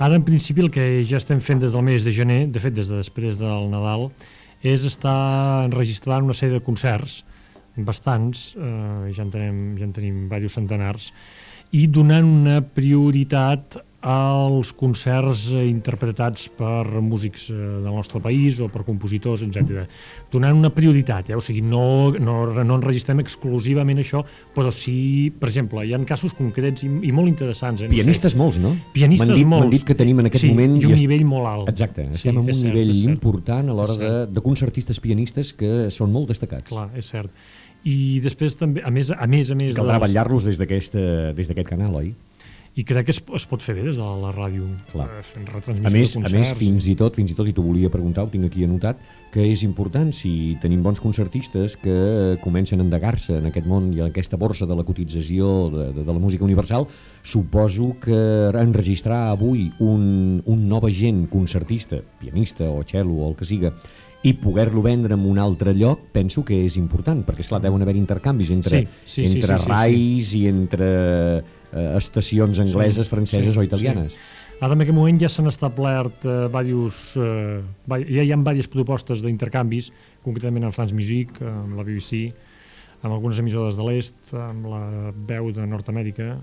Ara, en principi, el que ja estem fent des del mes de gener, de fet, des de després del Nadal, és estar enregistrant una sèrie de concerts, bastants, eh, ja, en tenim, ja en tenim diversos centenars, i donant una prioritat als concerts eh, interpretats per músics eh, del nostre país o per compositors, etc. Donant una prioritat, eh? o sigui, no, no, no enregistrem exclusivament això, però sí, per exemple, hi ha casos concrets i, i molt interessants. Eh? No Pianistes sé. molts, no? Pianistes dit, molts. M'han dit que tenim en aquest sí, moment... i un est- nivell molt alt. Exacte, Sí, estem en un cert, nivell cert. important a l'hora de, de concertistes pianistes que són molt destacats. Clar, és cert. I després també, a més a més, a més Caldrà vetllar-los des d'aquest eh, des d'aquest canal, oi? I crec que es, es pot fer bé des de la ràdio, Clar. eh, fent retransmissió A més, de a concerts. més, fins i tot, fins i tot, i t'ho volia preguntar, ho tinc aquí anotat, que és important si tenim bons concertistes que comencen a endegar-se en aquest món i en aquesta borsa de la cotització de, de, de la música universal, suposo que enregistrar avui un, un nova gent concertista, pianista o cello o el que siga, i poder-lo vendre en un altre lloc, penso que és important, perquè, esclar, deuen haver intercanvis entre, Sí, sí, sí, entre sí, sí, sí. rais i entre eh, estacions angleses, franceses o italianes. Ara en aquest moment ja s'han establert eh, varios, eh, ja hi ha diverses propostes d'intercanvis, concretament amb France Music, amb la BBC, amb algunes emissores de l'Est, amb la veu de Nord-Amèrica,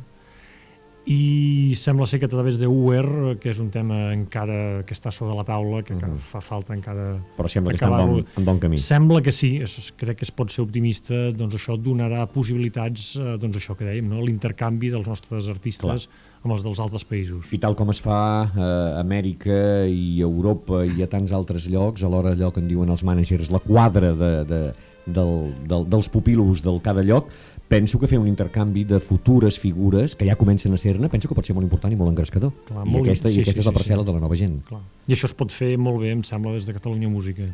i sembla ser que a través de Uber, que és un tema encara que està sobre la taula, que encara Mhm. fa falta encara Però sembla que està en bon, en bon camí. Sembla que sí, es, crec que es pot ser optimista, doncs això donarà possibilitats, eh, doncs això que dèiem, no? l'intercanvi dels nostres artistes amb els dels altres països. I tal com es fa a Amèrica i Europa i a tants altres llocs, alhora allò que en diuen els mànagers, la quadra de, de, del, del, dels pupilos del cada lloc, penso que fer un intercanvi de futures figures que ja comencen a ser-ne, penso que pot ser molt important i molt engrescador. Clar, I molt- aquesta, sí, i aquesta sí, és la sí, parcel·la sí. de la nova gent. Clar. I això es pot fer molt bé, em sembla, des de Catalunya Música.